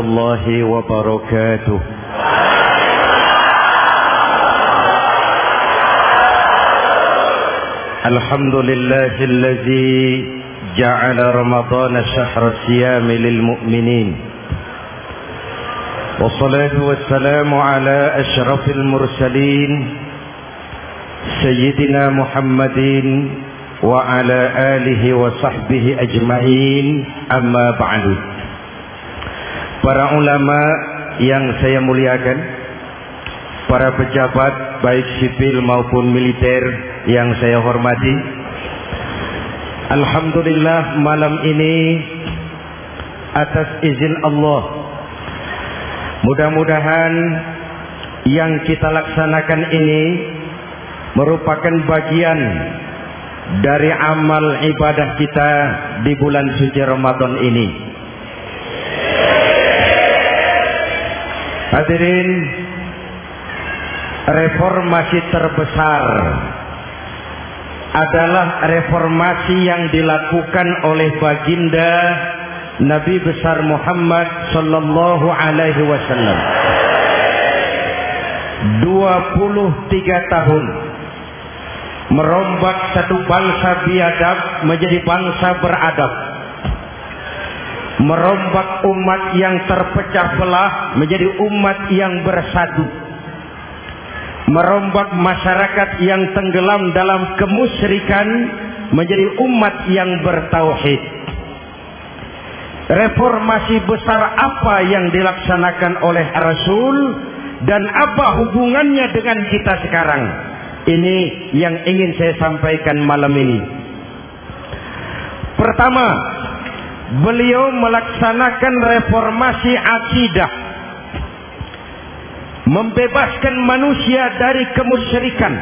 الله وبركاته. الحمد لله الذي جعل رمضان شهر الصيام للمؤمنين. والصلاة والسلام على أشرف المرسلين سيدنا محمد وعلى آله وصحبه أجمعين. أما بعد. Para ulama yang saya muliakan Para pejabat baik sipil maupun militer yang saya hormati Alhamdulillah malam ini atas izin Allah Mudah-mudahan yang kita laksanakan ini merupakan bagian dari amal ibadah kita di bulan suci Ramadan ini. Hadirin, reformasi terbesar adalah reformasi yang dilakukan oleh baginda Nabi besar Muhammad sallallahu alaihi wasallam. 23 tahun merombak satu bangsa biadab menjadi bangsa beradab. Merombak umat yang terpecah belah menjadi umat yang bersatu. Merombak masyarakat yang tenggelam dalam kemusyrikan menjadi umat yang bertauhid. Reformasi besar apa yang dilaksanakan oleh Rasul dan apa hubungannya dengan kita sekarang? Ini yang ingin saya sampaikan malam ini. Pertama, beliau melaksanakan reformasi akidah. Membebaskan manusia dari kemusyrikan.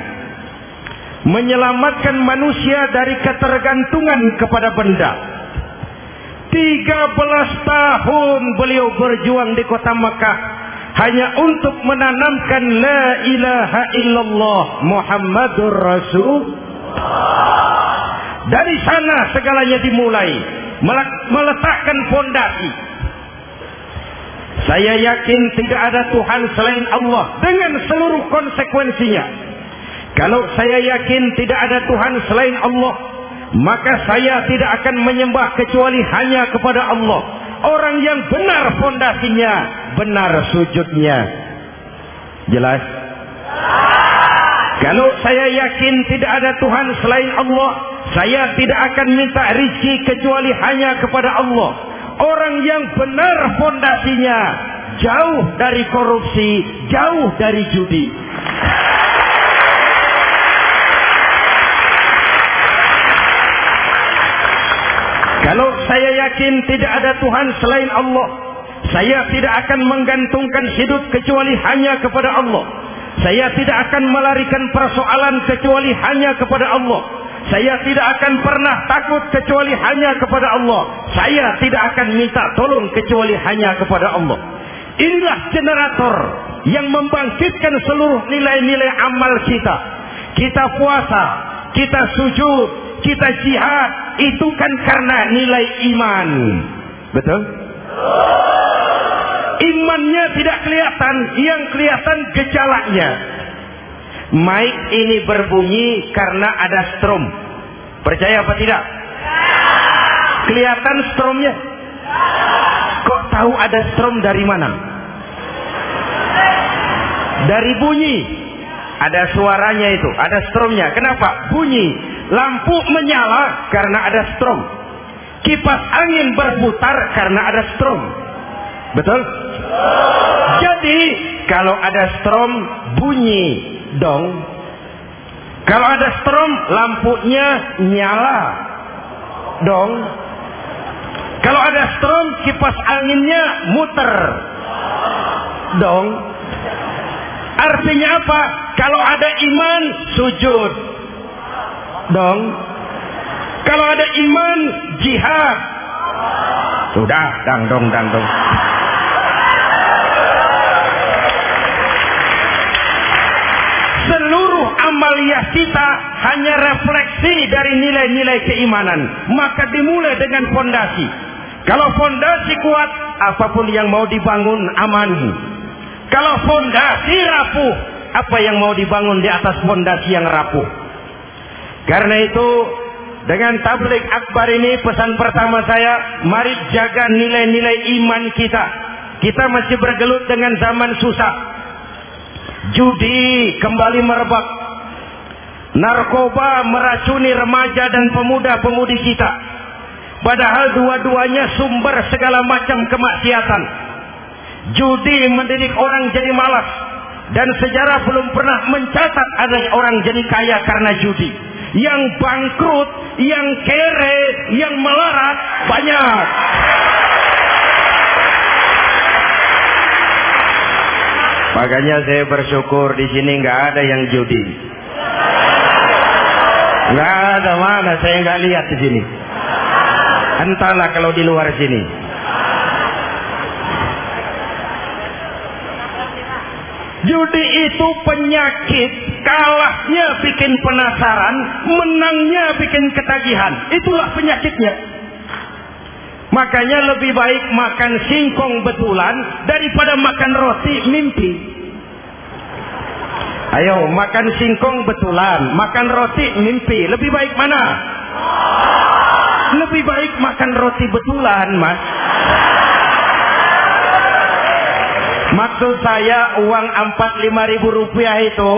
Menyelamatkan manusia dari ketergantungan kepada benda. 13 tahun beliau berjuang di kota Makkah hanya untuk menanamkan la ilaha illallah Muhammadur Rasul. Dari sana segalanya dimulai, meletakkan fondasi. Saya yakin tidak ada Tuhan selain Allah dengan seluruh konsekuensinya. Kalau saya yakin tidak ada Tuhan selain Allah, maka saya tidak akan menyembah kecuali hanya kepada Allah. Orang yang benar fondasinya, benar sujudnya. Jelas? Kalau saya yakin tidak ada Tuhan selain Allah, saya tidak akan minta rizki kecuali hanya kepada Allah. Orang yang benar fondasinya, jauh dari korupsi, jauh dari judi. Kalau saya yakin tidak ada Tuhan selain Allah, saya tidak akan menggantungkan hidup kecuali hanya kepada Allah. Saya tidak akan melarikan persoalan kecuali hanya kepada Allah. Saya tidak akan pernah takut kecuali hanya kepada Allah. Saya tidak akan minta tolong kecuali hanya kepada Allah. Inilah generator yang membangkitkan seluruh nilai-nilai amal kita. Kita puasa, kita sujud, kita jihad, itu kan karena nilai iman. Betul? Imannya tidak kelihatan, yang kelihatan gejalanya. Mic ini berbunyi karena ada strom. Percaya apa tidak? Kelihatan stromnya? Kok tahu ada strom dari mana? Dari bunyi. Ada suaranya itu, ada stromnya. Kenapa? Bunyi. Lampu menyala karena ada strom. Kipas angin berputar karena ada strom. Betul? Jadi, kalau ada strom, bunyi dong. Kalau ada strom, lampunya nyala dong. Kalau ada strom, kipas anginnya muter dong. Artinya apa? Kalau ada iman, sujud dong. Kalau ada iman, jihad. Sudah, dang dong, dang dong. Amaliyah kita hanya refleksi dari nilai-nilai keimanan. Maka dimulai dengan fondasi. Kalau fondasi kuat, apa pun yang mau dibangun aman. Kalau fondasi rapuh, apa yang mau dibangun di atas fondasi yang rapuh. Karena itu, dengan tablik akbar ini pesan pertama saya, mari jaga nilai-nilai iman kita. Kita masih bergelut dengan zaman susah. Judi kembali merebak. Narkoba meracuni remaja dan pemuda-pemudi kita. Padahal dua-duanya sumber segala macam kemaksiatan. Judi mendidik orang jadi malas. Dan sejarah belum pernah mencatat ada orang jadi kaya karena judi. Yang bangkrut, yang kere, yang melarat banyak. Makanya saya bersyukur di sini nggak ada yang judi. Nggak ada mana saya nggak lihat di sini. Entahlah kalau di luar sini. Judi itu penyakit, kalahnya bikin penasaran, menangnya bikin ketagihan. Itulah penyakitnya. Makanya lebih baik makan singkong betulan daripada makan roti mimpi. Ayo makan singkong betulan, makan roti mimpi. Lebih baik mana? Lebih baik makan roti betulan, Mas. Maksud saya uang 45 ribu rupiah itu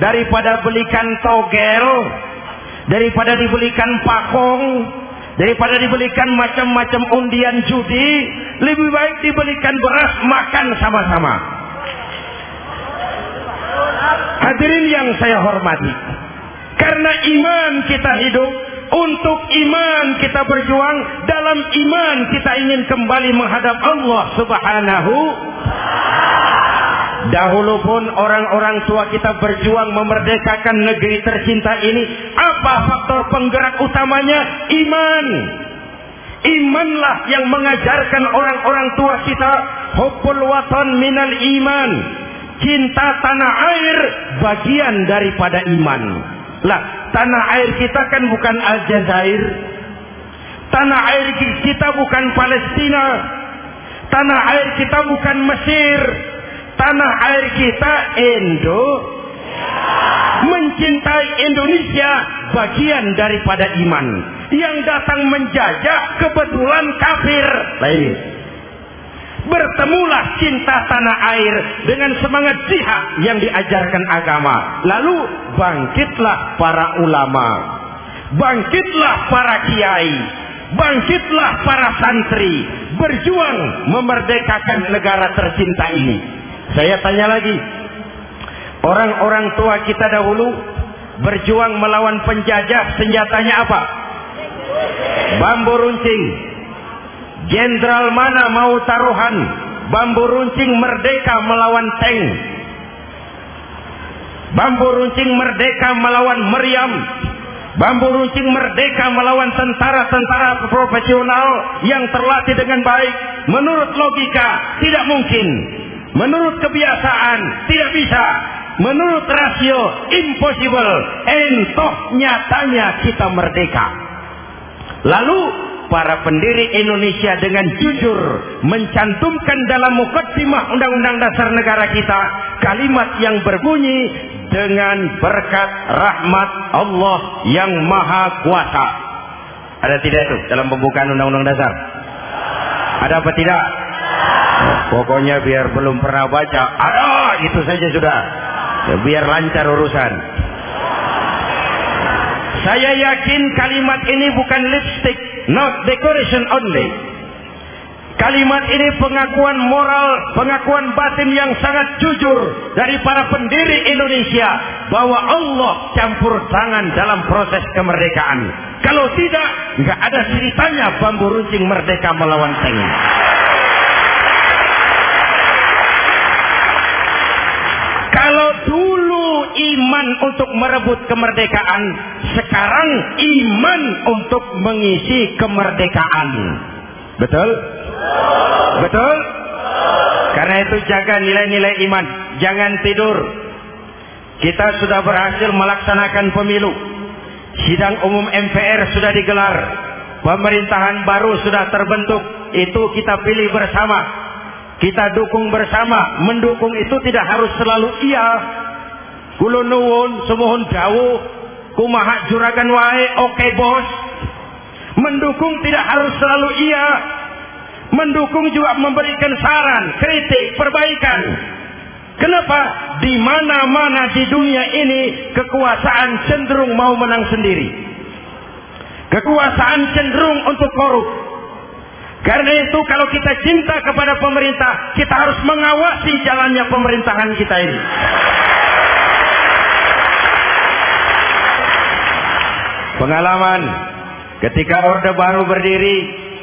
daripada belikan togel, daripada dibelikan pakong, daripada dibelikan macam-macam undian judi, lebih baik dibelikan beras makan sama-sama. Hadirin yang saya hormati, karena iman kita hidup, untuk iman kita berjuang, dalam iman kita ingin kembali menghadap Allah Subhanahu Dahulu pun orang-orang tua kita berjuang memerdekakan negeri tercinta ini. Apa faktor penggerak utamanya? Iman. Imanlah yang mengajarkan orang-orang tua kita. Hubul watan minal iman. Cinta tanah air bagian daripada iman. Lah, tanah air kita kan bukan Aljazair. Tanah air kita bukan Palestina. Tanah air kita bukan Mesir. Tanah air kita Indo. Mencintai Indonesia bagian daripada iman. Yang datang menjajah kebetulan kafir. Lain. Bertemulah cinta tanah air dengan semangat jihad yang diajarkan agama. Lalu bangkitlah para ulama. Bangkitlah para kiai bangkitlah para santri berjuang memerdekakan negara tercinta ini. Saya tanya lagi, orang-orang tua kita dahulu berjuang melawan penjajah senjatanya apa? Bambu runcing. Jenderal mana mau taruhan? Bambu runcing merdeka melawan tank. Bambu runcing merdeka melawan meriam. Bambu runcing merdeka melawan tentara-tentara profesional yang terlatih dengan baik. Menurut logika, tidak mungkin. Menurut kebiasaan, tidak bisa. Menurut rasio, impossible. Entoh nyatanya kita merdeka. Lalu, para pendiri Indonesia dengan jujur mencantumkan dalam mukaddimah Undang-Undang Dasar Negara kita kalimat yang berbunyi dengan berkat rahmat Allah yang maha kuasa. Ada tidak itu dalam pembukaan Undang-Undang Dasar? Ada apa tidak? Pokoknya biar belum pernah baca, ada itu saja sudah. Biar lancar urusan. Saya yakin kalimat ini bukan lipstick, not decoration only. Kalimat ini pengakuan moral, pengakuan batin yang sangat jujur dari para pendiri Indonesia bahwa Allah campur tangan dalam proses kemerdekaan. Kalau tidak, nggak ada ceritanya bambu runcing merdeka melawan tank. Kalau dulu iman untuk merebut kemerdekaan, sekarang iman untuk mengisi kemerdekaan. Betul? Betul? Karena itu jaga nilai-nilai iman. Jangan tidur. Kita sudah berhasil melaksanakan pemilu. Sidang umum MPR sudah digelar. pemerintahan baru sudah terbentuk, itu kita pilih bersama. Kita dukung bersama. Mendukung itu tidak harus selalu iya. Kulo nuwun, semohon jauh, kumaha juragan wae, oke okay, bos. Mendukung tidak harus selalu iya. Mendukung juga memberikan saran, kritik, perbaikan. Kenapa? Di mana-mana di dunia ini kekuasaan cenderung mau menang sendiri. Kekuasaan cenderung untuk korup. Karena itu kalau kita cinta kepada pemerintah, kita harus mengawasi jalannya pemerintahan kita ini. Pengalaman ketika Orde Baru berdiri,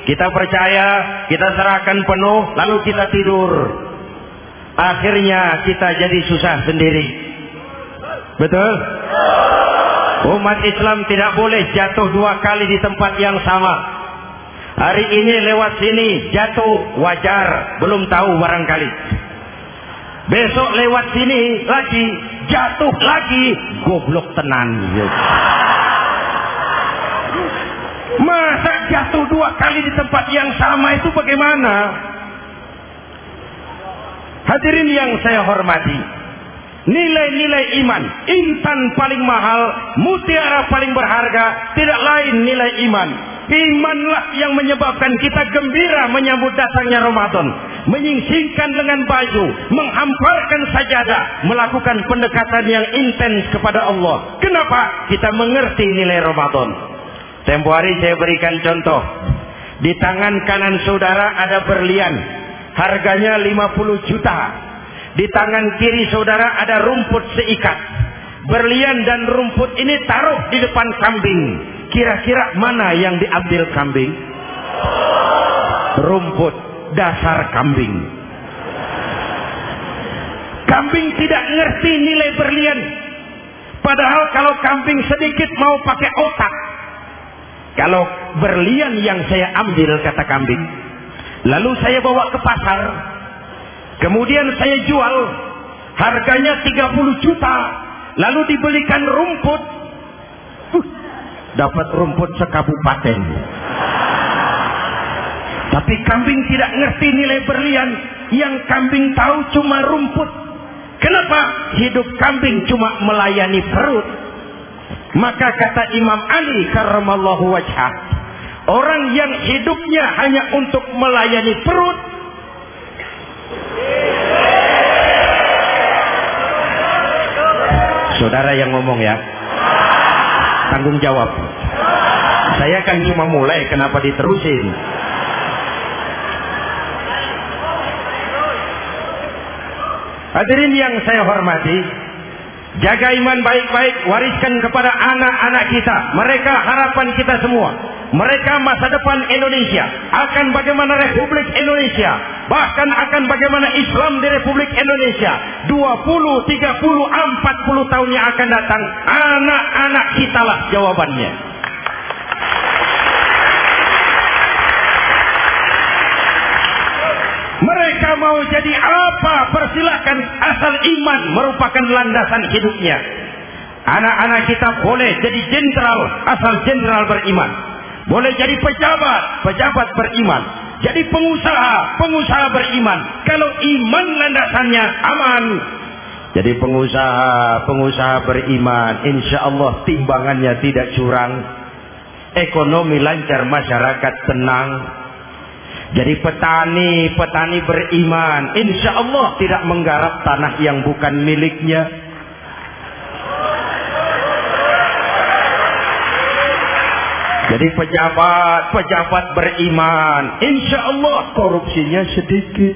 kita percaya, kita serahkan penuh, lalu kita tidur. Akhirnya kita jadi susah sendiri. Betul? Umat Islam tidak boleh jatuh dua kali di tempat yang sama. Hari ini lewat sini jatuh wajar, belum tahu barangkali. Besok lewat sini lagi jatuh lagi, goblok tenan. Masa jatuh dua kali di tempat yang sama itu bagaimana? Hadirin yang saya hormati, nilai-nilai iman, intan paling mahal, mutiara paling berharga, tidak lain nilai iman. Imanlah yang menyebabkan kita gembira menyambut datangnya Ramadan. Menyingsingkan dengan baju, menghamparkan sajadah, melakukan pendekatan yang intens kepada Allah. Kenapa? Kita mengerti nilai Ramadan. Tempo hari saya berikan contoh. Di tangan kanan saudara ada berlian harganya 50 juta. Di tangan kiri saudara ada rumput seikat. Berlian dan rumput ini taruh di depan kambing. Kira-kira mana yang diambil kambing? Rumput dasar kambing. Kambing tidak ngerti nilai berlian. Padahal kalau kambing sedikit mau pakai otak. Kalau berlian yang saya ambil kata kambing Lalu saya bawa ke pasar. Kemudian saya jual. Harganya 30 juta. Lalu dibelikan rumput. Dapat rumput sekabupaten. Tapi kambing tidak ngerti nilai berlian. Yang kambing tahu cuma rumput. Kenapa? Hidup kambing cuma melayani perut. Maka kata Imam Ali karramallahu wajhah. Orang yang hidupnya hanya untuk melayani perut. Saudara yang ngomong ya. Tanggung jawab. Saya kan cuma mulai, kenapa diterusin? Hadirin yang saya hormati, jaga iman baik-baik, wariskan kepada anak-anak kita. Mereka harapan kita semua. Mereka masa depan Indonesia. Akan bagaimana Republik Indonesia. Bahkan akan bagaimana Islam di Republik Indonesia. 20, 30, 40 tahun yang akan datang. Anak-anak kita lah jawabannya mereka mau jadi apa persilahkan asal iman merupakan landasan hidupnya anak-anak kita boleh jadi jenderal asal jenderal beriman boleh jadi pejabat, pejabat beriman. Jadi pengusaha, pengusaha beriman. Kalau iman landasannya aman. Jadi pengusaha, pengusaha beriman. Insya Allah timbangannya tidak curang. Ekonomi lancar, masyarakat tenang. Jadi petani, petani beriman. Insya Allah tidak menggarap tanah yang bukan miliknya. Jadi pejabat, pejabat beriman. Insya Allah korupsinya sedikit.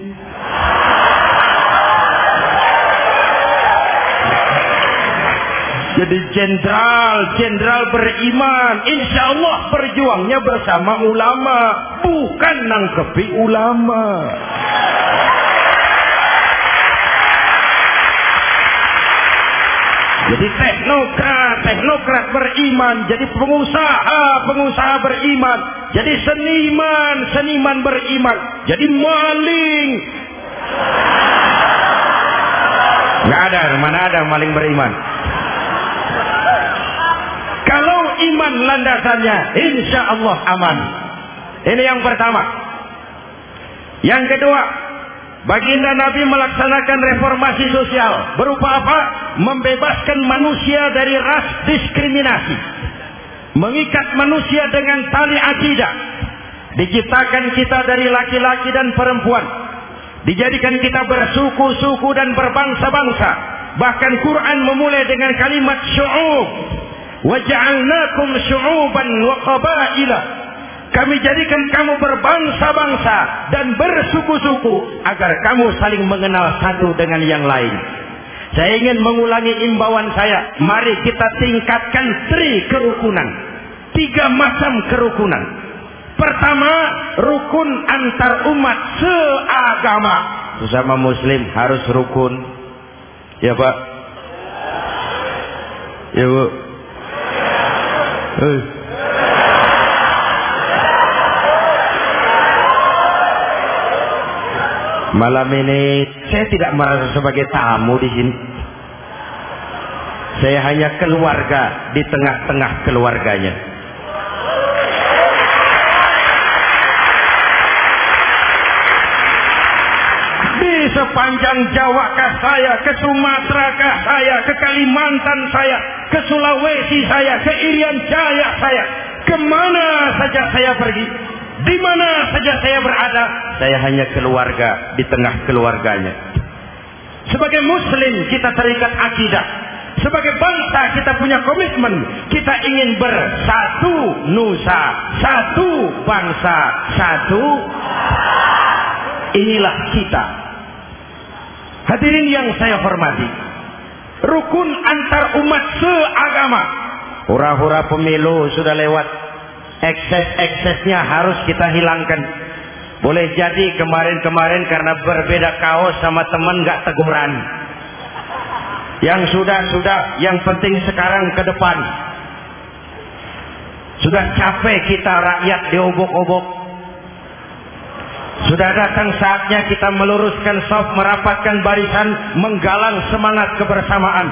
Jadi jenderal, jenderal beriman. Insya Allah berjuangnya bersama ulama. Bukan nangkepi ulama. Jadi teknokrat, teknokrat beriman. Jadi pengusaha, pengusaha beriman. Jadi seniman, seniman beriman. Jadi maling. Gak ada, mana ada maling beriman. Iman landasannya, insya Allah aman. Ini yang pertama. Yang kedua, baginda Nabi melaksanakan reformasi sosial. Berupa apa? Membebaskan manusia dari ras diskriminasi. Mengikat manusia dengan tali akidah. Diciptakan kita dari laki-laki dan perempuan. Dijadikan kita bersuku-suku dan berbangsa-bangsa. Bahkan Quran memulai dengan kalimat syu'ub. Waja'alnakum syu'uban wa qabaila. Kami jadikan kamu berbangsa-bangsa dan bersuku-suku agar kamu saling mengenal satu dengan yang lain. Saya ingin mengulangi imbauan saya. Mari kita tingkatkan tri kerukunan. Tiga macam kerukunan. Pertama, rukun antar umat seagama. Sesama muslim harus rukun. Ya Pak? Ya Bu? Malam ini saya tidak merasa sebagai tamu di sini. Saya hanya keluarga di tengah-tengah keluarganya. Di sepanjang Jawa kah saya, ke Sumatera kah saya, ke Kalimantan saya, ke Sulawesi saya, ke Irian Jaya saya, ke mana saja saya pergi, di mana saja saya berada, saya hanya keluarga di tengah keluarganya. Sebagai muslim kita terikat akidah. Sebagai bangsa kita punya komitmen. Kita ingin bersatu nusa. Satu bangsa. Satu. Inilah kita. Hadirin yang saya hormati. Rukun antar umat seagama. Hura-hura pemilu sudah lewat. Ekses-eksesnya harus kita hilangkan. Boleh jadi kemarin-kemarin karena berbeda kaos sama teman gak teguran. Yang sudah-sudah, yang penting sekarang ke depan. Sudah capek kita rakyat diobok-obok. Sudah datang saatnya kita meluruskan sop, merapatkan barisan, menggalang semangat kebersamaan.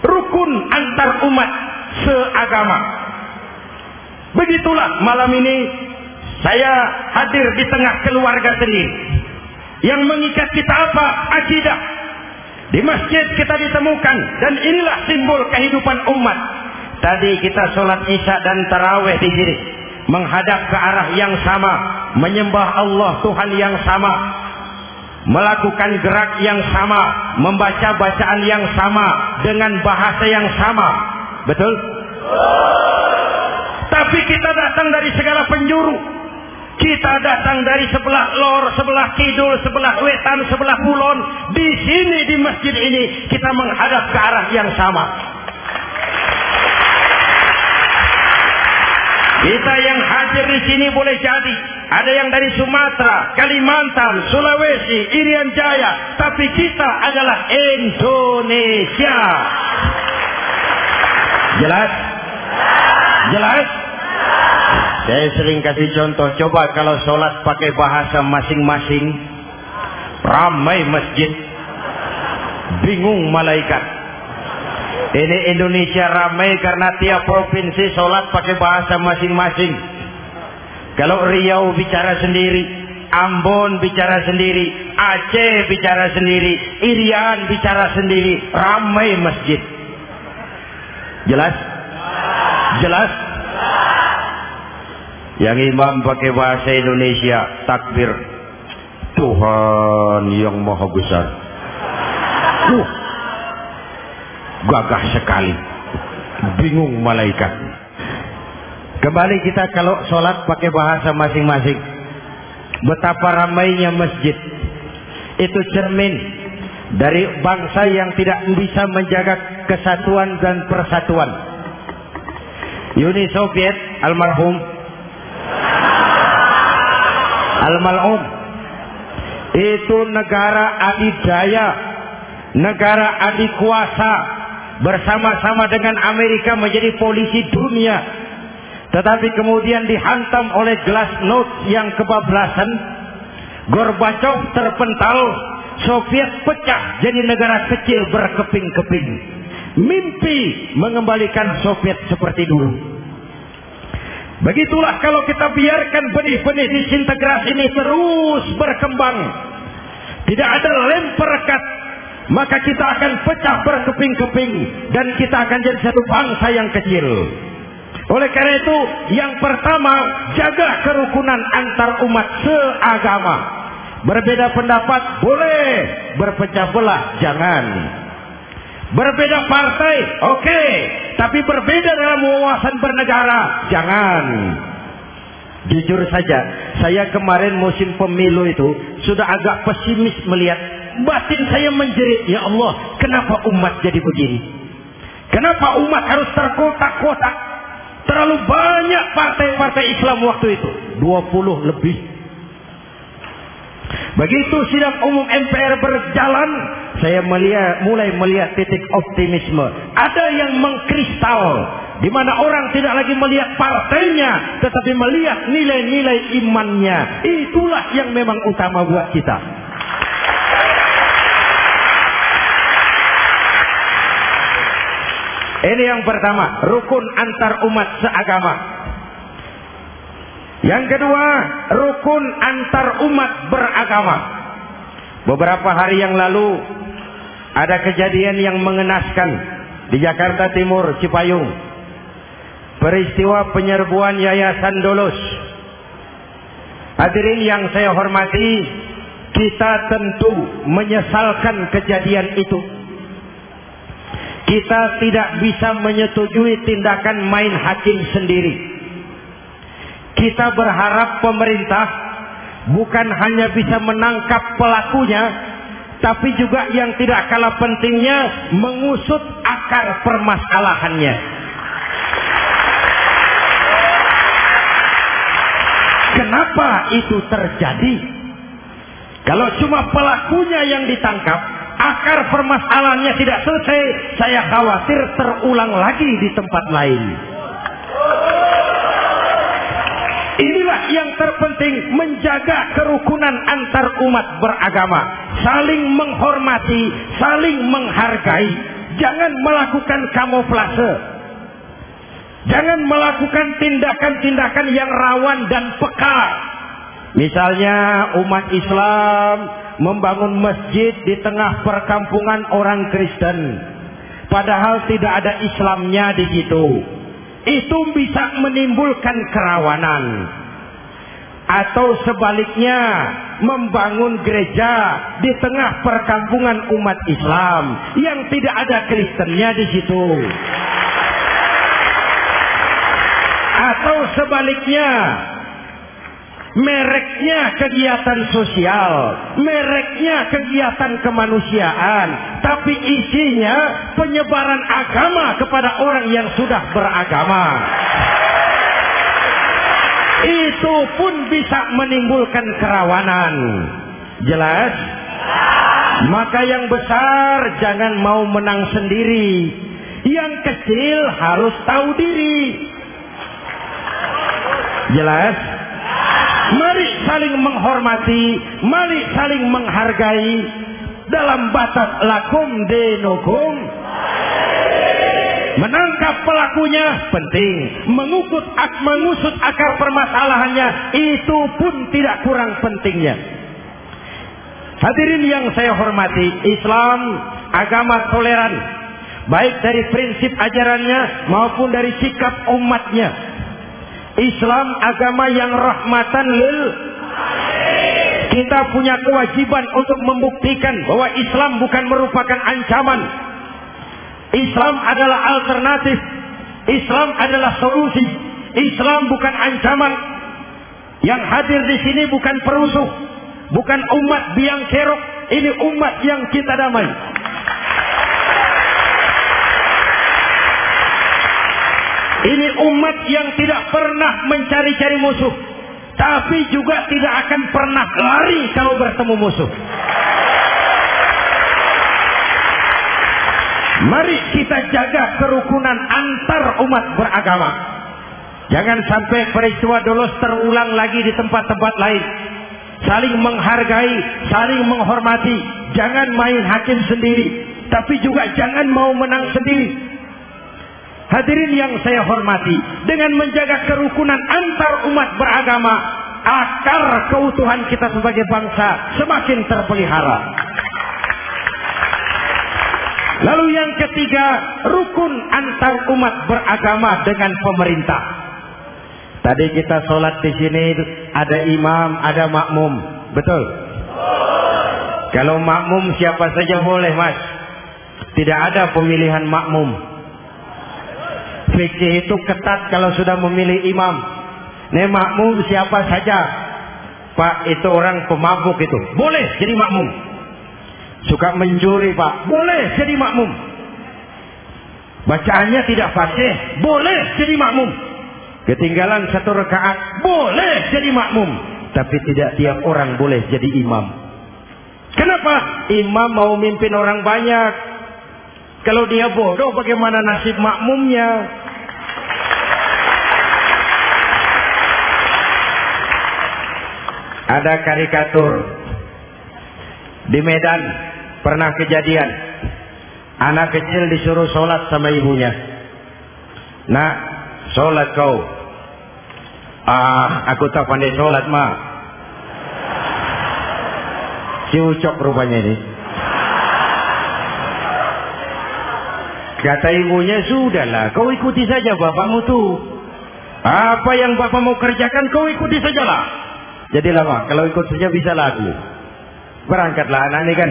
Rukun antar umat seagama. Begitulah malam ini saya hadir di tengah keluarga sendiri. Yang mengikat kita apa? Akidah. Di masjid kita ditemukan dan inilah simbol kehidupan umat. Tadi kita sholat isya dan taraweh di sini. Menghadap ke arah yang sama. Menyembah Allah Tuhan yang sama. Melakukan gerak yang sama. Membaca bacaan yang sama. Dengan bahasa yang sama. Betul? Tapi kita datang dari segala penjuru. Kita datang dari sebelah lor, sebelah kidul, sebelah wetan, sebelah kulon. Di sini di masjid ini kita menghadap ke arah yang sama. Kita yang hadir di sini boleh jadi ada yang dari Sumatera, Kalimantan, Sulawesi, Irian Jaya, tapi kita adalah Indonesia. Jelas? Jelas? Saya sering kasih contoh, coba kalau sholat pakai bahasa masing-masing, ramai masjid, bingung malaikat. Ini Indonesia ramai karena tiap provinsi sholat pakai bahasa masing-masing. Kalau Riau bicara sendiri, Ambon bicara sendiri, Aceh bicara sendiri, Irian bicara sendiri, ramai masjid. Jelas? Jelas? Yang imam pakai bahasa Indonesia, takbir. Tuhan yang maha besar. Uh, gagah sekali. Bingung malaikat. Kembali kita kalau sholat pakai bahasa masing-masing. Betapa ramainya masjid. Itu cermin dari bangsa yang tidak bisa menjaga kesatuan dan persatuan. Uni Soviet almarhum almarhum itu negara adidaya, negara adikuasa bersama-sama dengan Amerika menjadi polisi dunia. Tetapi kemudian dihantam oleh glasnost yang kebablasan. Gorbachev terpental, Soviet pecah jadi negara kecil berkeping-keping. mimpi mengembalikan Soviet seperti dulu. Begitulah kalau kita biarkan benih-benih disintegrasi ini terus berkembang. Tidak ada lem perekat. Maka kita akan pecah berkeping-keping. Dan kita akan jadi satu bangsa yang kecil. Oleh karena itu, yang pertama, jaga kerukunan antar umat seagama. Berbeda pendapat boleh, berpecah belah jangan. Berbeda partai, oke, okay. tapi berbeda dalam wawasan bernegara, jangan. Jujur saja, saya kemarin musim pemilu itu sudah agak pesimis melihat batin saya menjerit, ya Allah, kenapa umat jadi begini? Kenapa umat harus terkotak-kotak? Terlalu banyak partai-partai Islam waktu itu, 20 lebih. Begitu sidang umum MPR berjalan, saya melihat mulai melihat titik optimisme. Ada yang mengkristal di mana orang tidak lagi melihat partainya, tetapi melihat nilai-nilai imannya. Itulah yang memang utama buat kita. Ini yang pertama, rukun antar umat seagama. Yang kedua, rukun antar umat beragama. Beberapa hari yang lalu ada kejadian yang mengenaskan di Jakarta Timur, Cipayung. Peristiwa penyerbuan Yayasan Dolos. Hadirin yang saya hormati, kita tentu menyesalkan kejadian itu. Kita tidak bisa menyetujui tindakan main hakim sendiri. Kita berharap pemerintah bukan hanya bisa menangkap pelakunya, tapi juga yang tidak kalah pentingnya mengusut akar permasalahannya. Kenapa itu terjadi? Kalau cuma pelakunya yang ditangkap, akar permasalahannya tidak selesai, saya khawatir terulang lagi di tempat lain. Terpenting menjaga kerukunan antar umat beragama, saling menghormati, saling menghargai, jangan melakukan kamuflase. Jangan melakukan tindakan-tindakan yang rawan dan peka. Misalnya umat Islam membangun masjid di tengah perkampungan orang Kristen. Padahal tidak ada Islamnya di situ itu bisa menimbulkan kerawanan atau sebaliknya membangun gereja di tengah perkampungan umat Islam yang tidak ada Kristennya di situ atau sebaliknya mereknya kegiatan sosial, mereknya kegiatan kemanusiaan, tapi isinya penyebaran agama kepada orang yang sudah beragama. Itu pun bisa menimbulkan kerawanan. Jelas? Maka yang besar jangan mau menang sendiri. Yang kecil harus tahu diri. Jelas? Mari saling menghormati, mari saling menghargai dalam batas lakum denukum. Menangkap pelakunya penting, mengukut ak mengusut akar permasalahannya itu pun tidak kurang pentingnya. Hadirin yang saya hormati, Islam agama toleran, baik dari prinsip ajarannya maupun dari sikap umatnya. Islam agama yang rahmatan lil kita punya kewajiban untuk membuktikan bahwa Islam bukan merupakan ancaman. Islam adalah alternatif. Islam adalah solusi. Islam bukan ancaman. Yang hadir di sini bukan perusuh, bukan umat biang kerok. Ini umat yang kita damai. Ini umat yang tidak pernah mencari-cari musuh. Tapi juga tidak akan pernah lari kalau bertemu musuh. Mari kita jaga kerukunan antar umat beragama. Jangan sampai peristiwa dolos terulang lagi di tempat-tempat lain. Saling menghargai, saling menghormati. Jangan main hakim sendiri. tapi juga jangan mau menang sendiri. Hadirin yang saya hormati, dengan menjaga kerukunan antar umat beragama, akar keutuhan kita sebagai bangsa semakin terpelihara. Lalu yang ketiga, rukun antar umat beragama dengan pemerintah. Tadi kita sholat di sini ada imam, ada makmum, betul? Kalau makmum siapa saja boleh mas. Tidak ada pemilihan makmum. Fikih itu ketat kalau sudah memilih imam. Nih makmum siapa saja. Pak itu orang pemabuk itu. Boleh jadi makmum. Suka mencuri pak. Boleh jadi makmum. Bacaannya tidak fasih. Boleh jadi makmum. Ketinggalan satu rakaat. Boleh jadi makmum. Tapi tidak tiap orang boleh jadi imam. Kenapa? Imam mau mimpin orang banyak. Kalau dia bodoh bagaimana nasib makmumnya? Ada karikatur di Medan pernah kejadian. Anak kecil disuruh sholat sama ibunya. Nak sholat kau. Ah aku tak pandai sholat ma. Si ucok rupanya ini. Kata ibunya sudahlah kau ikuti saja bapakmu tuh apa yang bapak mau kerjakan kau ikuti sajalah. Jadi lama kalau ikut saja bisa lagu berangkatlah anak ini kan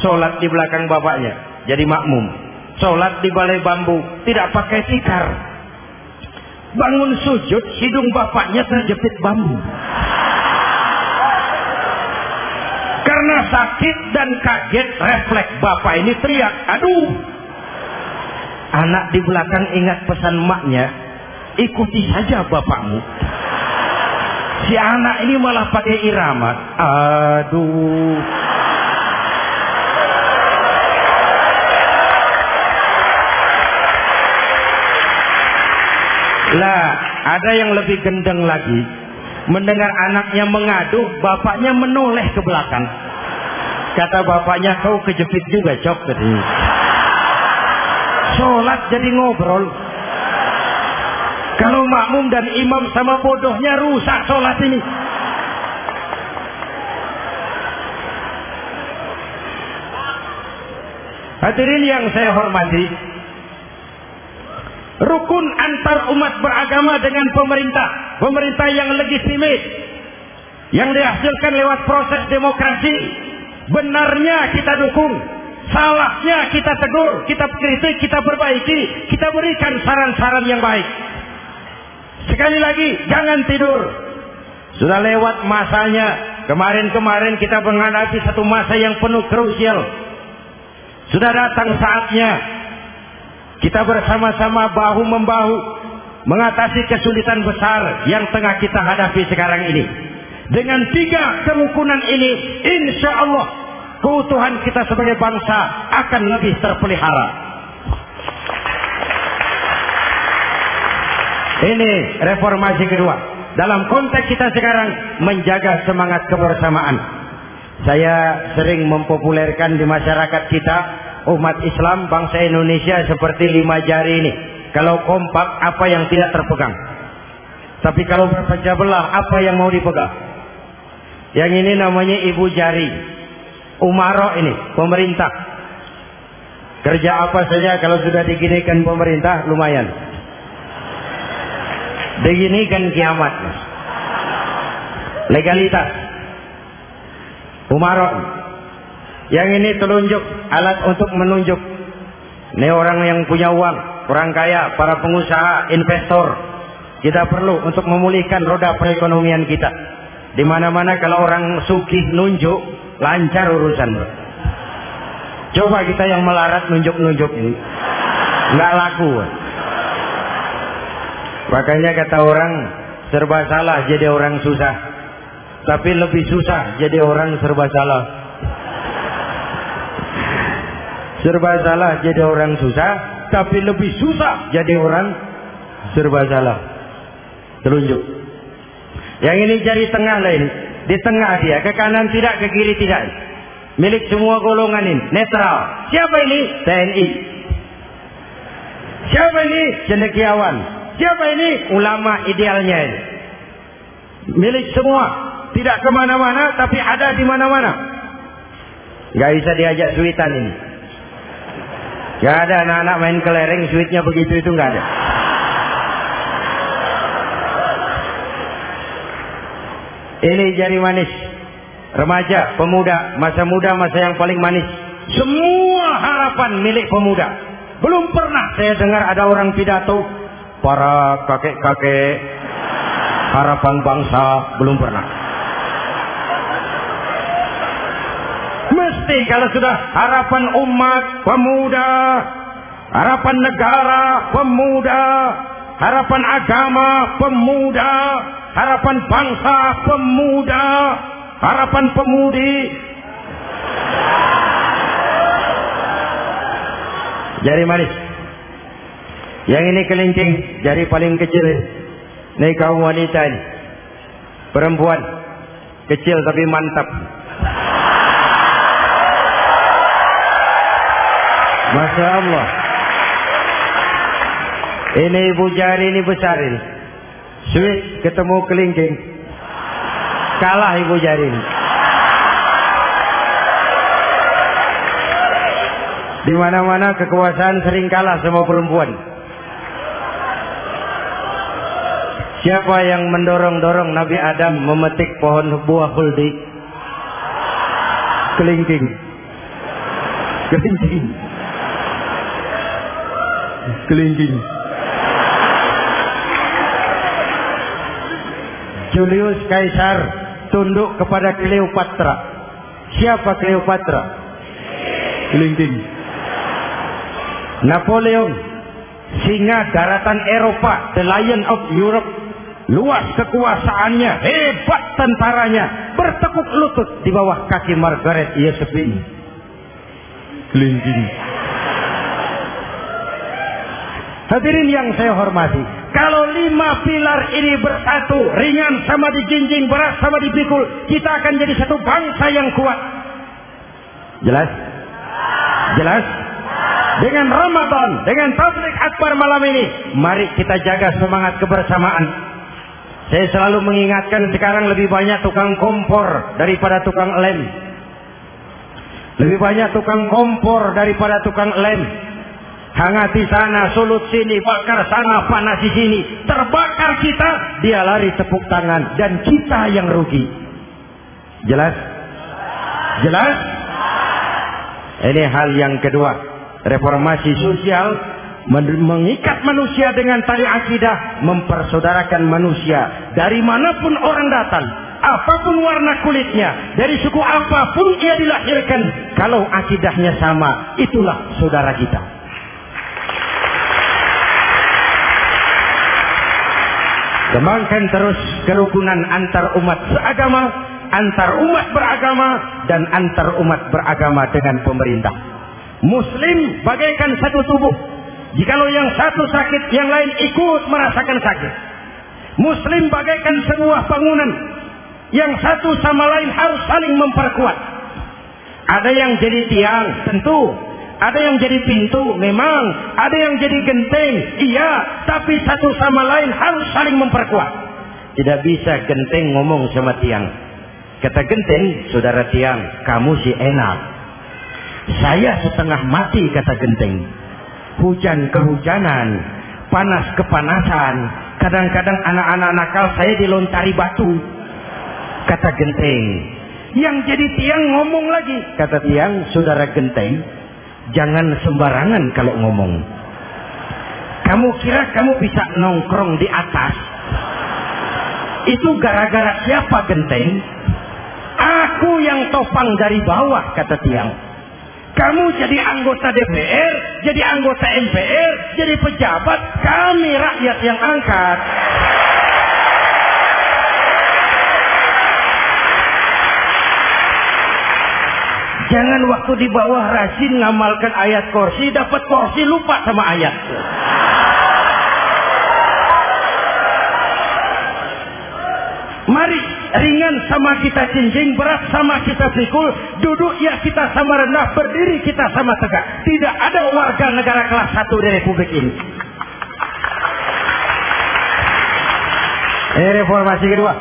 sholat di belakang bapaknya jadi makmum. Sholat di balai bambu tidak pakai tikar. Bangun sujud hidung bapaknya terjepit bambu. Karena sakit dan kaget refleks bapak ini teriak aduh! Anak di belakang ingat pesan maknya ikuti saja bapakmu. Si anak ini malah pakai irama aduh Lah, ada yang lebih gendeng lagi. Mendengar anaknya mengadu, bapaknya menoleh ke belakang. Kata bapaknya, kau kejepit juga, cok. Tadi. Sholat jadi ngobrol. Kalau makmum dan imam sama bodohnya rusak sholat ini. Hadirin yang saya hormati, rukun antar umat beragama dengan pemerintah, pemerintah yang legitimit, yang dihasilkan lewat proses demokrasi, benarnya kita dukung, salahnya kita tegur, kita kritik, kita perbaiki, kita berikan saran-saran yang baik. Sekali lagi, jangan tidur. Sudah lewat masanya. Kemarin-kemarin kita menghadapi satu masa yang penuh krusial. Sudah datang saatnya kita bersama-sama bahu membahu mengatasi kesulitan besar yang tengah kita hadapi sekarang ini. Dengan tiga kerukunan ini, insya Allah keutuhan kita sebagai bangsa akan lebih terpelihara. Ini reformasi kedua. Dalam konteks kita sekarang menjaga semangat kebersamaan. Saya sering mempopulerkan di masyarakat kita umat Islam bangsa Indonesia seperti lima jari ini. Kalau kompak apa yang tidak terpegang. Tapi kalau berpecah belah apa yang mau dipegang? Yang ini namanya ibu jari. Umaro ini pemerintah. Kerja apa saja kalau sudah diginikan pemerintah lumayan. Diginikan kiamat. Legalitas. Umaro yang ini telunjuk, alat untuk menunjuk. Ini orang yang punya uang, orang kaya, para pengusaha, investor. Kita perlu untuk memulihkan roda perekonomian kita. Di mana-mana kalau orang sugih nunjuk, lancar urusan. Coba kita yang melarat nunjuk-nunjuk ini. Nggak laku. Makanya kata orang, serba salah jadi orang susah. Tapi lebih susah jadi orang serba salah. Serba salah jadi orang susah, tapi lebih susah jadi orang serba salah. Telunjuk. Yang ini jari tengah lain, di tengah dia, ke kanan tidak, ke kiri tidak. Milik semua golongan ini. Netral. Siapa ini? TNI. Siapa ini? Cendekiawan. Siapa ini? Ulama idealnya ini. Milik semua. Tidak ke mana-mana tapi ada di mana-mana. Gak bisa diajak suitan ini. Gak ada anak-anak main kelereng suitnya begitu itu gak ada. Ini jari manis. Remaja, pemuda, masa muda, masa yang paling manis. Semua harapan milik pemuda. Belum pernah saya dengar ada orang pidato para kakek-kakek harapan bangsa belum pernah. Mesti kalau sudah harapan umat, pemuda, harapan negara, pemuda, harapan agama, pemuda, harapan bangsa, pemuda, harapan pemudi. Jari manis. Yang ini kelingking, jari paling kecil. Ini kaum wanita ini. Perempuan. Kecil tapi mantap. Masya Allah. Ini ibu jari ini besar ini. Sweet ketemu kelingking. Kalah ibu jari. Di mana-mana kekuasaan sering kalah sama perempuan. Siapa yang mendorong-dorong Nabi Adam memetik pohon buah huldi? Kelingking. Kelingking. Kelingking. Julius Kaisar tunduk kepada Cleopatra. Siapa Cleopatra? Kelingking. Napoleon, singa daratan Eropa, the lion of Europe, luas kekuasaannya, hebat tentaranya, bertekuk lutut di bawah kaki Margaret Josephine. Kelingking. Hadirin yang saya hormati, kalau lima pilar ini bersatu, ringan sama dijinjing, berat sama dipikul, kita akan jadi satu bangsa yang kuat. Jelas? Jelas? Dengan Ramadan, dengan tablik akbar malam ini, mari kita jaga semangat kebersamaan. Saya selalu mengingatkan sekarang lebih banyak tukang kompor daripada tukang lem. Lebih banyak tukang kompor daripada tukang lem. Hangat di sana, sulut sini, bakar sana, panas di sini. Terbakar kita, dia lari tepuk tangan. Dan kita yang rugi. Jelas? Jelas? Ini hal yang kedua. Reformasi sosial mengikat manusia dengan tali akidah, mempersaudarakan manusia dari mana pun orang datang, apa pun warna kulitnya, dari suku apa pun ia dilahirkan, kalau akidahnya sama, itulah saudara kita. Kembangkan terus kerukunan antar umat seagama, antar umat beragama, dan antar umat beragama dengan pemerintah. Muslim bagaikan satu tubuh. Jikalau yang satu sakit, yang lain ikut merasakan sakit. Muslim bagaikan sebuah bangunan. Yang satu sama lain harus saling memperkuat. Ada yang jadi tiang, tentu. Ada yang jadi pintu, memang. Ada yang jadi genteng, iya. Tapi satu sama lain harus saling memperkuat. Tidak bisa genteng ngomong sama tiang. Kata genteng, saudara tiang, kamu sih enak. Saya setengah mati, kata genteng. Hujan kehujanan, panas kepanasan. Kadang-kadang anak-anak nakal saya dilontari batu. Kata genteng. Yang jadi tiang ngomong lagi. Kata tiang, saudara genteng, jangan sembarangan kalau ngomong. Kamu kira kamu bisa nongkrong di atas? Itu gara-gara siapa genteng? Aku yang topang dari bawah, kata tiang. Kamu jadi anggota DPR, jadi anggota MPR, jadi pejabat, kami rakyat yang angkat. Jangan waktu di bawah rajin ngamalkan ayat kursi, dapat kursi lupa sama ayat. Mari ringan sama kita cincin, berat sama kita pikul, duduk ya kita sama rendah, berdiri kita sama tegak. Tidak ada warga negara kelas satu di Republik ini. Ini reformasi kedua.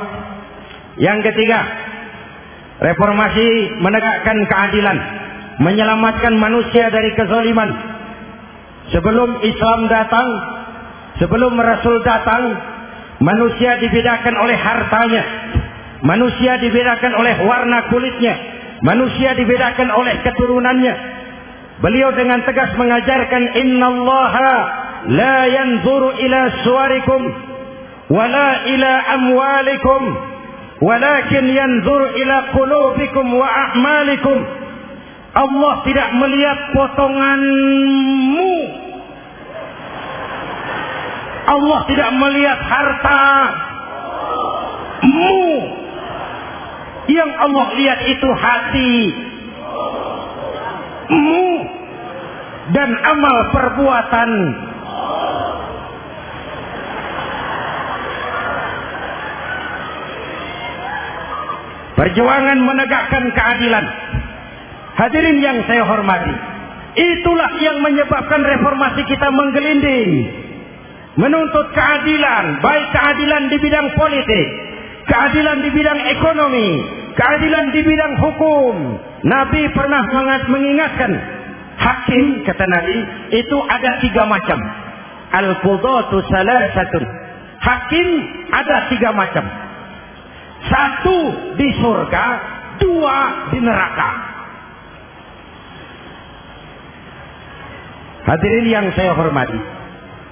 Yang ketiga, reformasi menegakkan keadilan, menyelamatkan manusia dari kezaliman. Sebelum Islam datang, sebelum Rasul datang, Manusia dibedakan oleh hartanya. Manusia dibedakan oleh warna kulitnya. Manusia dibedakan oleh keturunannya. Beliau dengan tegas mengajarkan innallaha la yanzuru ila suwarikum wala ila amwalikum walakin yanzuru ila qulubikum wa a'malikum. Allah tidak melihat potonganmu Allah tidak melihat harta mu. Yang Allah lihat itu hati mu dan amal perbuatan Perjuangan menegakkan keadilan. Hadirin yang saya hormati. Itulah yang menyebabkan reformasi kita menggelinding menuntut keadilan, baik keadilan di bidang politik, keadilan di bidang ekonomi, keadilan di bidang hukum. Nabi pernah mengingatkan, hakim kata Nabi itu ada tiga macam. Al-qudatu salasatun. Hakim ada tiga macam. Satu di surga, dua di neraka. Hadirin yang saya hormati.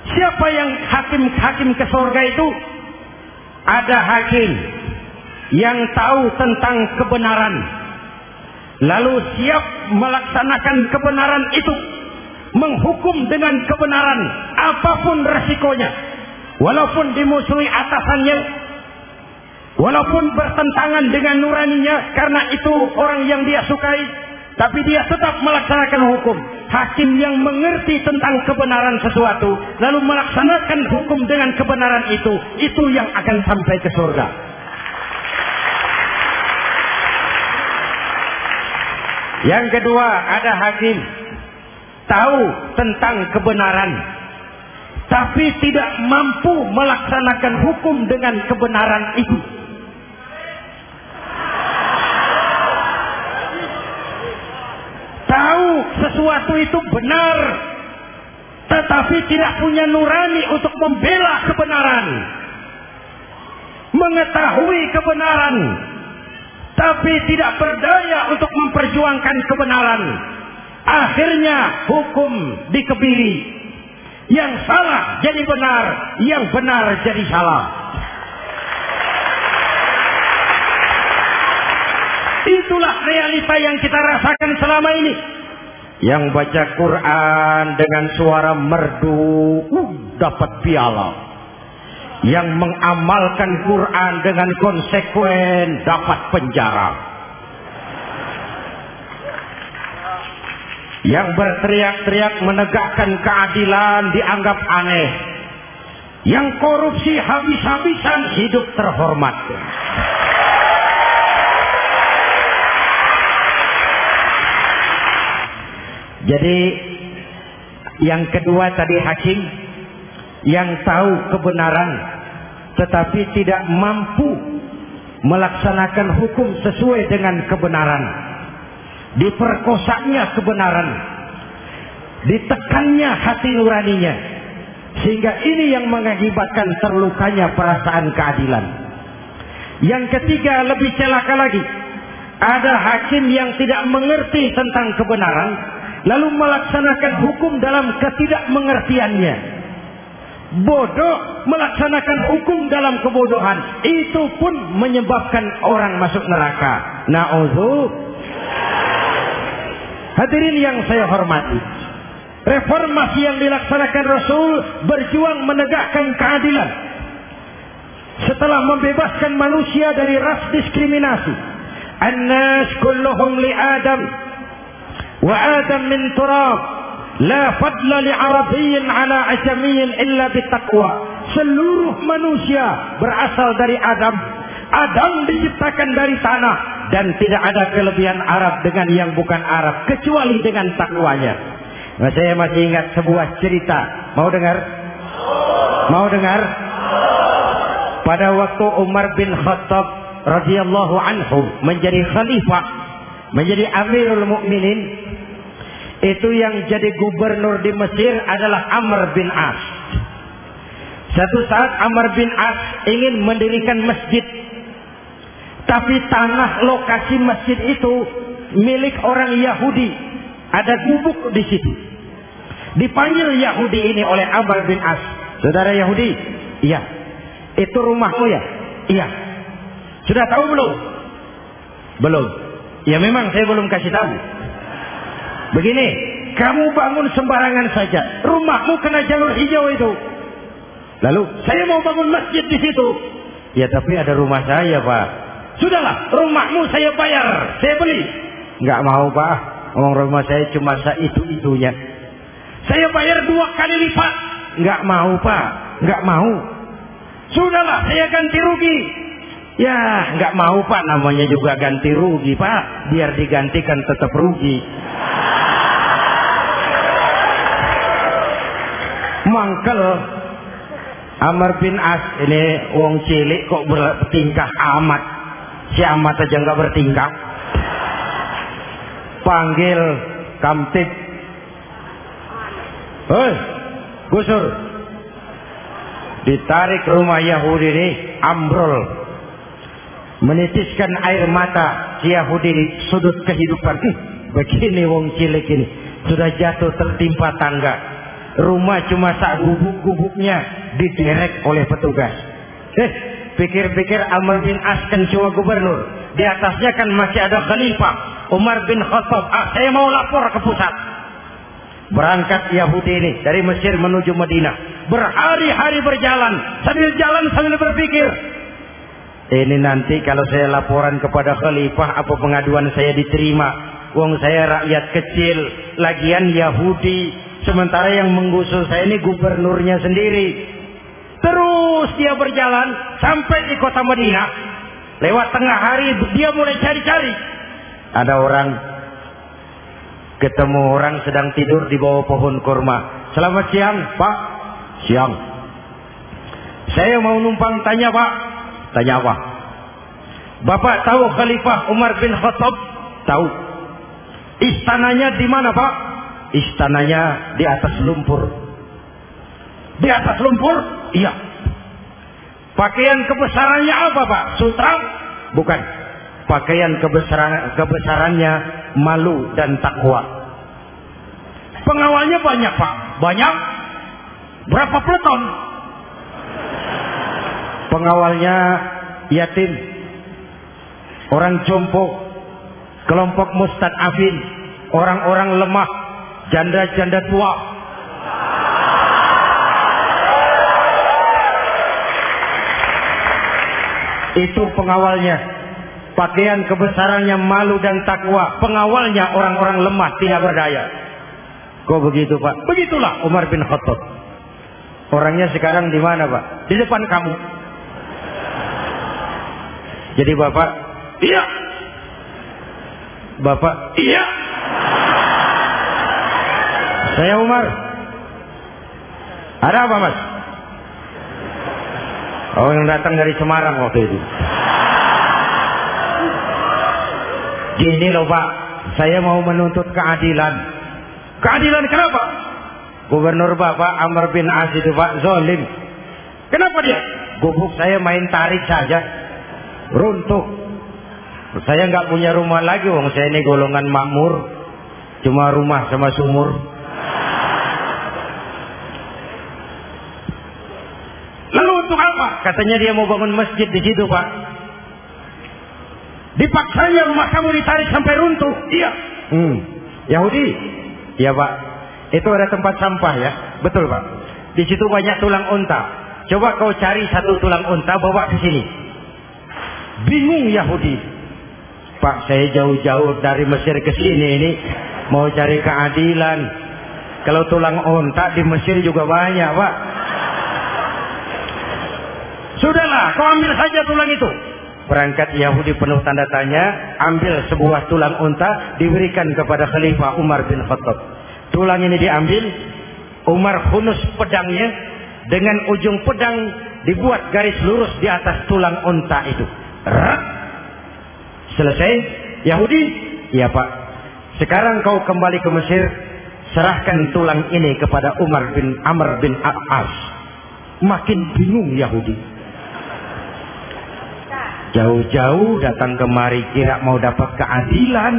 Siapa yang hakim-hakim ke surga itu? Ada hakim yang tahu tentang kebenaran. Lalu siap melaksanakan kebenaran itu. Menghukum dengan kebenaran. Apa pun resikonya. Walaupun dimusuhi atasannya. Walaupun bertentangan dengan nuraninya. Karena itu orang yang dia sukai. Tapi dia tetap melaksanakan hukum. Hakim yang mengerti tentang kebenaran sesuatu. Lalu melaksanakan hukum dengan kebenaran itu. Itu yang akan sampai ke surga. Yang kedua ada hakim. Tahu tentang kebenaran. Tapi tidak mampu melaksanakan hukum dengan kebenaran itu. tahu sesuatu itu benar tetapi tidak punya nurani untuk membela kebenaran mengetahui kebenaran tapi tidak berdaya untuk memperjuangkan kebenaran. Akhirnya hukum dikebiri. Yang salah jadi benar yang benar jadi salah. Itulah realita yang kita rasakan selama ini. Yang baca Quran dengan suara merdu uh, dapat piala. Yang mengamalkan Quran dengan konsekuen dapat penjara. Yang berteriak-teriak menegakkan keadilan dianggap aneh. Yang korupsi habis-habisan hidup terhormat. Jadi yang kedua tadi hakim yang tahu kebenaran tetapi tidak mampu melaksanakan hukum sesuai dengan kebenaran. Diperkosanya kebenaran. Ditekannya hati nuraninya. Sehingga ini yang mengakibatkan terlukanya perasaan keadilan. Yang ketiga lebih celaka lagi. Ada hakim yang tidak mengerti tentang kebenaran lalu melaksanakan hukum dalam ketidakmengertiannya. Bodoh melaksanakan hukum dalam kebodohan. Itu pun menyebabkan orang masuk neraka. Na'udhu. Hadirin yang saya hormati. Reformasi yang dilaksanakan Rasul berjuang menegakkan keadilan. Setelah membebaskan manusia dari ras diskriminasi. An-nas kulluhum li Adam وآدم من تراب لا فضل لعربي على عجمي إلا بالتقوى seluruh manusia berasal dari Adam Adam diciptakan dari tanah dan tidak ada kelebihan Arab dengan yang bukan Arab kecuali dengan takwanya. Nah, saya masih ingat sebuah cerita. Mau dengar? Mau dengar? Pada waktu Umar bin Khattab radhiyallahu anhu menjadi khalifah, menjadi Amirul Mukminin, itu yang jadi gubernur di Mesir adalah Amr bin As. Satu saat Amr bin As ingin mendirikan masjid. Tapi tanah lokasi masjid itu milik orang Yahudi. Ada gubuk di situ. Dipanggil Yahudi ini oleh Amr bin As. Saudara Yahudi? Iya. Itu rumahmu ya? Iya. Sudah tahu belum? Belum. Ya memang saya belum kasih tahu. Begini, kamu bangun sembarangan saja. Rumahmu kena jalur hijau itu. Lalu, saya mau bangun masjid di situ. Ya tapi ada rumah saya pak. Sudahlah, rumahmu saya bayar. Saya beli. Nggak mau pak. Orang rumah saya cuma itu-itunya. Saya bayar dua kali lipat. Nggak mau pak. Nggak mau. Sudahlah, saya ganti rugi. Ya, nggak mau pak. Namanya juga ganti rugi pak. Biar digantikan tetap rugi. mangkel Amr bin As ini wong cilik kok bertingkah amat si amat aja nggak bertingkah panggil kamtip hei gusur ditarik rumah Yahudi ini ambrol menitiskan air mata Yahudi di sudut kehidupan begini wong cilik ini sudah jatuh tertimpa tangga Rumah cuma sak gubuk-gubuknya diderek oleh petugas. Eh, pikir-pikir Amr bin As kan cuma gubernur. Di atasnya kan masih ada khalifah Umar bin Khattab. Ah, saya mau lapor ke pusat. Berangkat Yahudi ini dari Mesir menuju Madinah. Berhari-hari berjalan. Sambil jalan sambil berpikir. Ini nanti kalau saya laporan kepada khalifah apa pengaduan saya diterima. Wong saya rakyat kecil. Lagian Yahudi Sementara yang menggusur saya ini gubernurnya sendiri. Terus dia berjalan sampai di kota Madinah. Lewat tengah hari dia mulai cari-cari. Ada orang ketemu orang sedang tidur di bawah pohon kurma. Selamat siang, Pak. Siang. Saya mau numpang tanya, Pak. Tanya apa? Bapak tahu Khalifah Umar bin Khattab? Tahu. Istananya di mana, Pak? Istananya di atas lumpur. Di atas lumpur? Iya. Pakaian kebesarannya apa Pak? Sutra? Bukan. Pakaian kebesaran, kebesarannya malu dan takwa. Pengawalnya banyak Pak. Banyak? Berapa peleton? Pengawalnya yatim. Orang jompo. Kelompok mustadafin. Orang-orang lemah janda-janda tua. Itu pengawalnya. Pakaian kebesarannya malu dan takwa. Pengawalnya orang-orang lemah tidak berdaya. Kok begitu Pak? Begitulah Umar bin Khattab. Orangnya sekarang di mana Pak? Di depan kamu. Jadi Bapak, iya. Bapak, iya. Saya Umar. Ada apa mas? Oh yang datang dari Semarang waktu itu. Gini loh pak, saya mau menuntut keadilan. Keadilan kenapa? Gubernur Bapak Amr bin As itu Pak Zolim. Kenapa dia? Gubuk saya main tarik saja. Runtuh. Saya nggak punya rumah lagi, wong saya ini golongan makmur. Cuma rumah sama sumur. Katanya dia mau bangun masjid di situ, Pak. Dipaksanya rumah kamu ditarik sampai runtuh. Iya. Hmm. Yahudi. Iya, Pak. Itu ada tempat sampah ya. Betul, Pak. Di situ banyak tulang unta. Coba kau cari satu tulang unta bawa ke sini. Bingung Yahudi. Pak, saya jauh-jauh dari Mesir ke sini ini mau cari keadilan. Kalau tulang unta di Mesir juga banyak, Pak. Sudahlah, kau ambil saja tulang itu. Berangkat Yahudi penuh tanda tanya, ambil sebuah tulang unta, diberikan kepada Khalifah Umar bin Khattab. Tulang ini diambil, Umar hunus pedangnya, dengan ujung pedang dibuat garis lurus di atas tulang unta itu. Selesai, Yahudi, iya pak. Sekarang kau kembali ke Mesir, serahkan tulang ini kepada Umar bin Amr bin As. Makin bingung Yahudi. Jauh-jauh datang kemari kira mau dapat keadilan,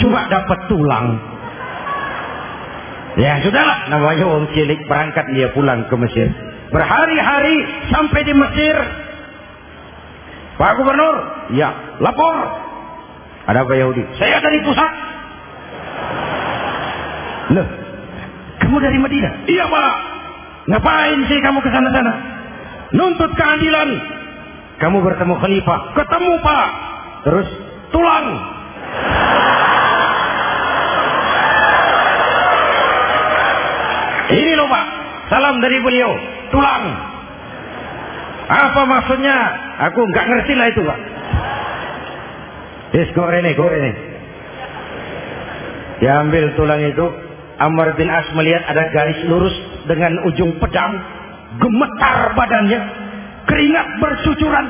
cuma dapat tulang. Ya sudahlah, namanya Om Cilik berangkat dia pulang ke Mesir. Berhari-hari sampai di Mesir. Pak Gubernur, ya lapor. Ada apa Yahudi? Saya dari pusat. Loh, kamu dari Madinah? Iya Pak. Ngapain sih kamu ke sana-sana? Nuntut keadilan. Kamu bertemu khalifah. Ketemu pak. Terus tulang. Ini loh pak. Salam dari beliau. Tulang. Apa maksudnya? Aku nggak ngerti lah itu pak. Yes, go rene, go rene. Diambil tulang itu. Amr bin As melihat ada garis lurus dengan ujung pedang. Gemetar badannya keringat bersucuran.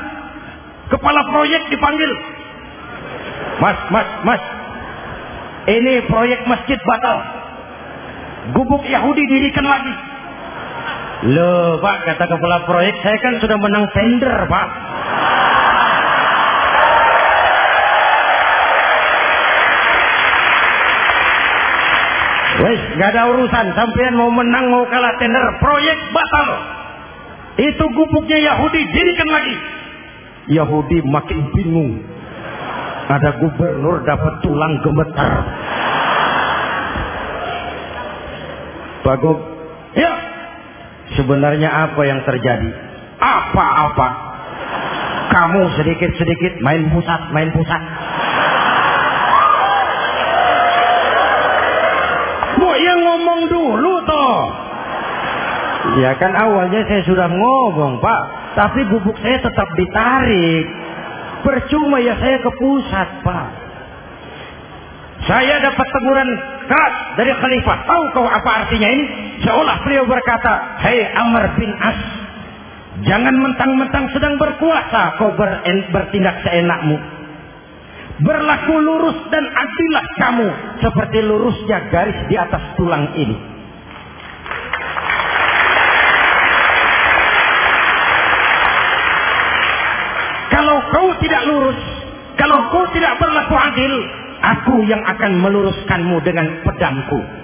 Kepala proyek dipanggil. Mas, mas, mas. Ini proyek masjid batal. Gubuk Yahudi dirikan lagi. Loh, Pak, kata kepala proyek, saya kan sudah menang tender, Pak. Wes, gak ada urusan. Sampean mau menang mau kalah tender, proyek batal. Itu gubuknya Yahudi dirikan lagi. Yahudi makin bingung. Ada gubernur dapat tulang gemetar. Bagok, ya. Sebenarnya apa yang terjadi? Apa-apa? Kamu sedikit-sedikit main pusat, main pusat. Bu, yang ngomong dulu toh. Ya kan awalnya saya sudah ngomong pak, tapi gubuk saya tetap ditarik. Percuma ya saya ke pusat pak. Saya dapat teguran keras dari khalifah. Tahu kau apa artinya ini? Seolah beliau berkata, Hei Amr bin As, jangan mentang-mentang sedang berkuasa kau ber bertindak seenakmu. Berlaku lurus dan adillah kamu seperti lurusnya garis di atas tulang ini. kau tidak lurus, kalau kau tidak berlaku adil, aku yang akan meluruskanmu dengan pedangku.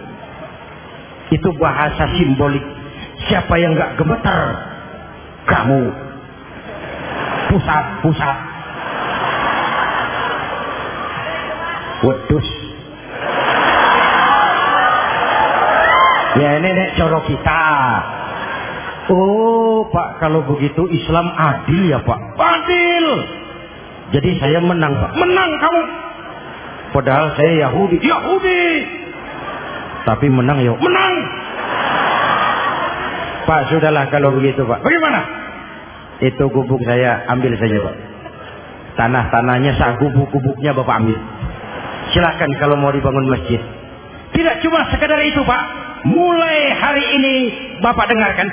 Itu bahasa simbolik. Siapa yang gak gemeter? Kamu. Pusat-pusat. Wedus. Ya ini nek coro kita. Oh Pak kalau begitu Islam adil ya Pak. Adil. Jadi saya menang Pak. Menang kamu. Padahal saya Yahudi. Yahudi. Tapi menang ya. Menang. Pak sudahlah kalau begitu Pak. Bagaimana? Itu gubuk saya ambil saja Pak. Tanah-tanahnya sah gubuk-gubuknya Bapak ambil. Silakan kalau mau dibangun masjid. Tidak cuma sekadar itu Pak. Mulai hari ini Bapak dengarkan.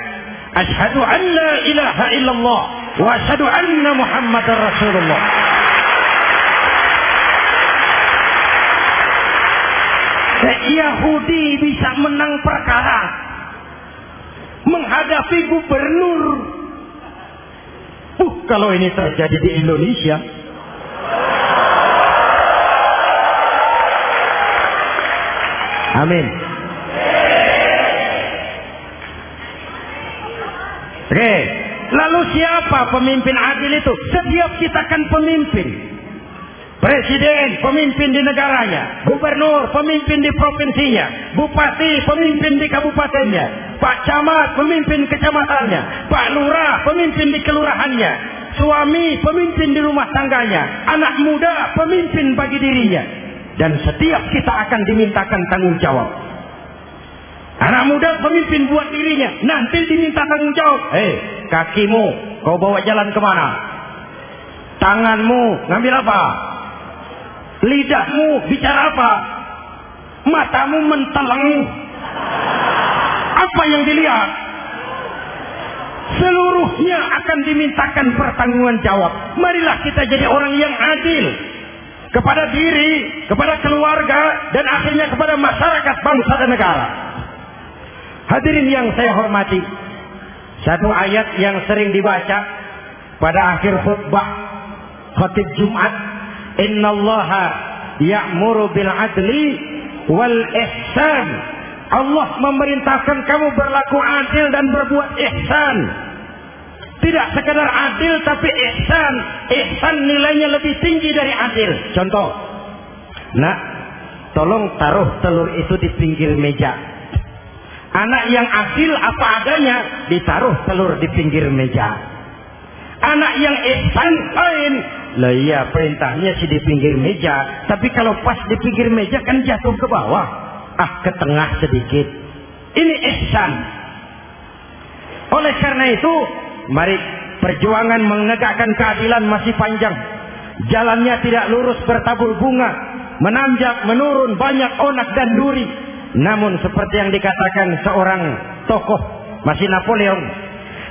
Ashadu an la ilaha illallah. Wa ashadu anna Muhammad Rasulullah. Yahudi bisa menang perkara menghadapi gubernur. Uh, kalau ini terjadi di Indonesia, Amin. Oke, lalu siapa pemimpin adil itu? Setiap kita kan pemimpin. Presiden pemimpin di negaranya, gubernur pemimpin di provinsinya, bupati pemimpin di kabupatennya, Pak Camat pemimpin kecamatannya, Pak Lurah pemimpin di kelurahannya, suami pemimpin di rumah tangganya, anak muda pemimpin bagi dirinya. Dan setiap kita akan dimintakan tanggung jawab. Anak muda pemimpin buat dirinya, nanti diminta tanggung jawab. Hei, kakimu, kau bawa jalan ke mana? Tanganmu ngambil apa? Lidahmu bicara apa? Matamu mentelang. Apa yang dilihat? Seluruhnya akan dimintakan pertanggungan jawab. Marilah kita jadi orang yang adil. Kepada diri, kepada keluarga, dan akhirnya kepada masyarakat bangsa dan negara. Hadirin yang saya hormati. Satu ayat yang sering dibaca pada akhir khutbah khatib Jumat. Inna Allah ya'muru bil adli wal ihsan. Allah memerintahkan kamu berlaku adil dan berbuat ihsan. Tidak sekadar adil tapi ihsan. Ihsan nilainya lebih tinggi dari adil. Contoh. Nak, tolong taruh telur itu di pinggir meja. Anak yang adil apa adanya ditaruh telur di pinggir meja. Anak yang ihsan lain. Lah iya perintahnya sih di pinggir meja. Tapi kalau pas di pinggir meja kan jatuh ke bawah. Ah ke tengah sedikit. Ini ihsan. Oleh karena itu mari perjuangan menegakkan keadilan masih panjang. Jalannya tidak lurus bertabur bunga. Menanjak, menurun, banyak onak dan duri. Namun seperti yang dikatakan seorang tokoh masih Napoleon.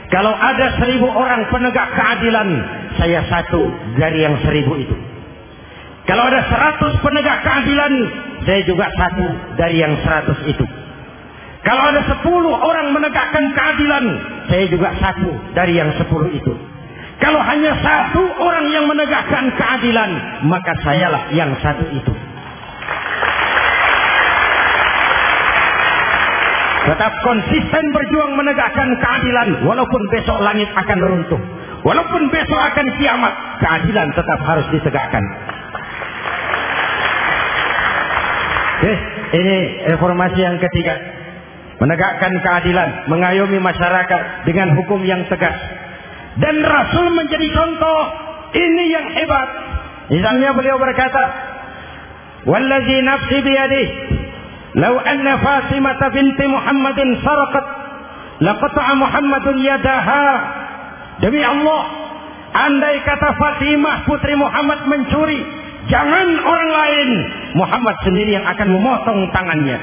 Kalau ada seribu orang penegak keadilan, saya satu dari yang seribu itu. Kalau ada seratus penegak keadilan, saya juga satu dari yang seratus itu. Kalau ada sepuluh orang menegakkan keadilan, saya juga satu dari yang sepuluh itu. Kalau hanya satu orang yang menegakkan keadilan, maka sayalah yang satu itu. Tetap konsisten berjuang menegakkan keadilan, walaupun besok langit akan runtuh. Walaupun besok akan kiamat, keadilan tetap harus ditegakkan. Oke, ini reformasi yang ketiga. Menegakkan keadilan, mengayomi masyarakat dengan hukum yang tegas. Dan Rasul menjadi contoh ini yang hebat. Misalnya beliau berkata, "Wallazi nafsi biyadih, law anna Fatimah binti Muhammadin sarqat, laqata'a Muhammadun yadaha." Demi Allah, andai kata Fatimah putri Muhammad mencuri, jangan orang lain, Muhammad sendiri yang akan memotong tangannya.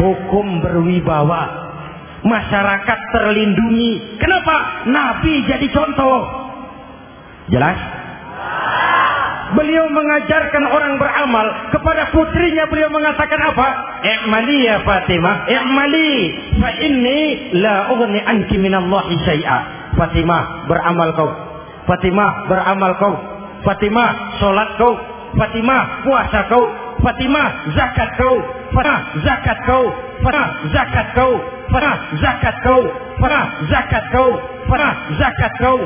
Hukum berwibawa, masyarakat terlindungi. Kenapa? Nabi jadi contoh. Jelas? Beliau mengajarkan orang beramal kepada putrinya beliau mengatakan apa? I'mali ya Fatimah, i'mali fa inni la ughni anki minallahi syai'a. Fatimah beramal kau. Fatimah beramal kau. Fatimah salat kau. Fatimah puasa kau. Fatimah zakat kau. Fatimah zakat kau. Fatimah zakat kau. Fatimah zakat kau. Fatimah zakat kau. Fatimah zakat kau.